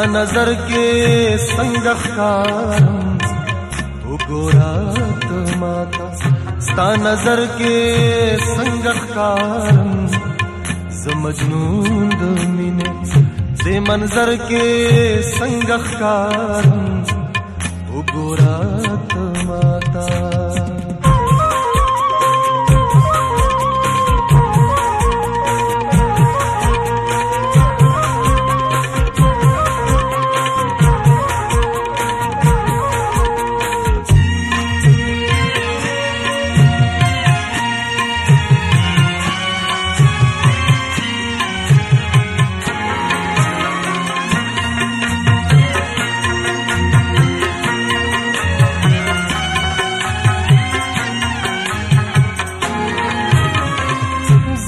نظر کے سنگ ماتا ستا نظر کے سنگ کار مجنون سی منظر کے سنگ کار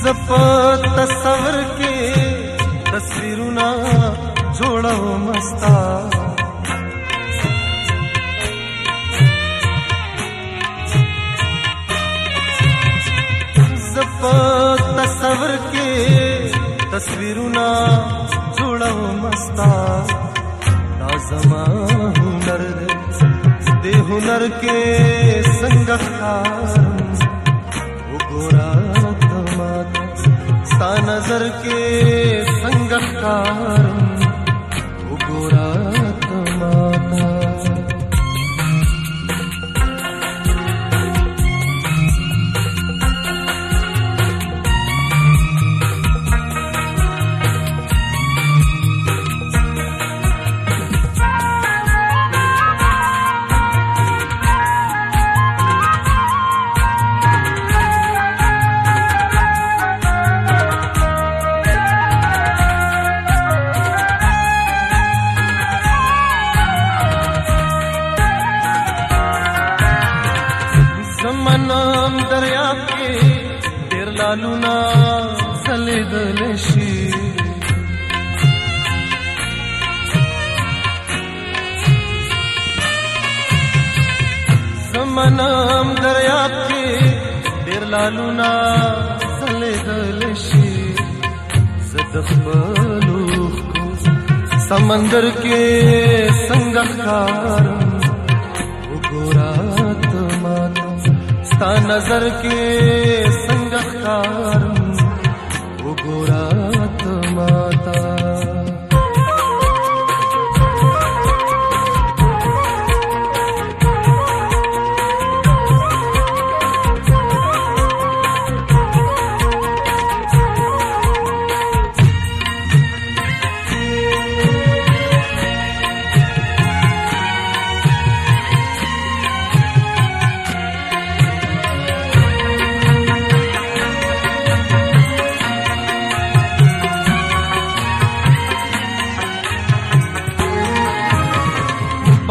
زپ تصور کې تصویرونه جوړو مستا زپ تصور کې تصویرونه جوړو مستا لازما هنر دې هنر کې څنګه ښکار وګورئ ता नजर के संगत का خیالونه سلیدل شي زمنم دریاب کې ډیر لالونه سلیدل شي زد خپلو سمندر کې څنګه ښکارم وګورم نظر کې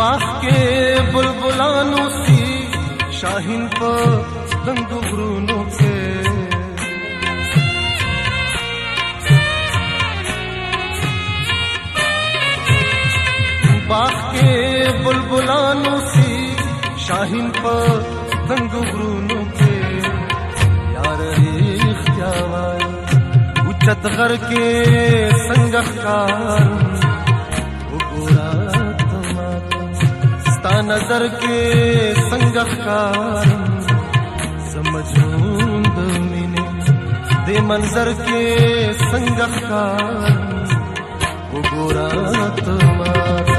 बाग के बुलबुलानों सी शाहीन पर दंगरूनों के बाग के बुलबुलानों सी शाहीन पर दंगरूनों के यार इख्तियार उचत घर के संगकार نظر کې څنګه ښکارم سمجون د مینې دې منظر کې څنګه ښکارم وګوره ته ما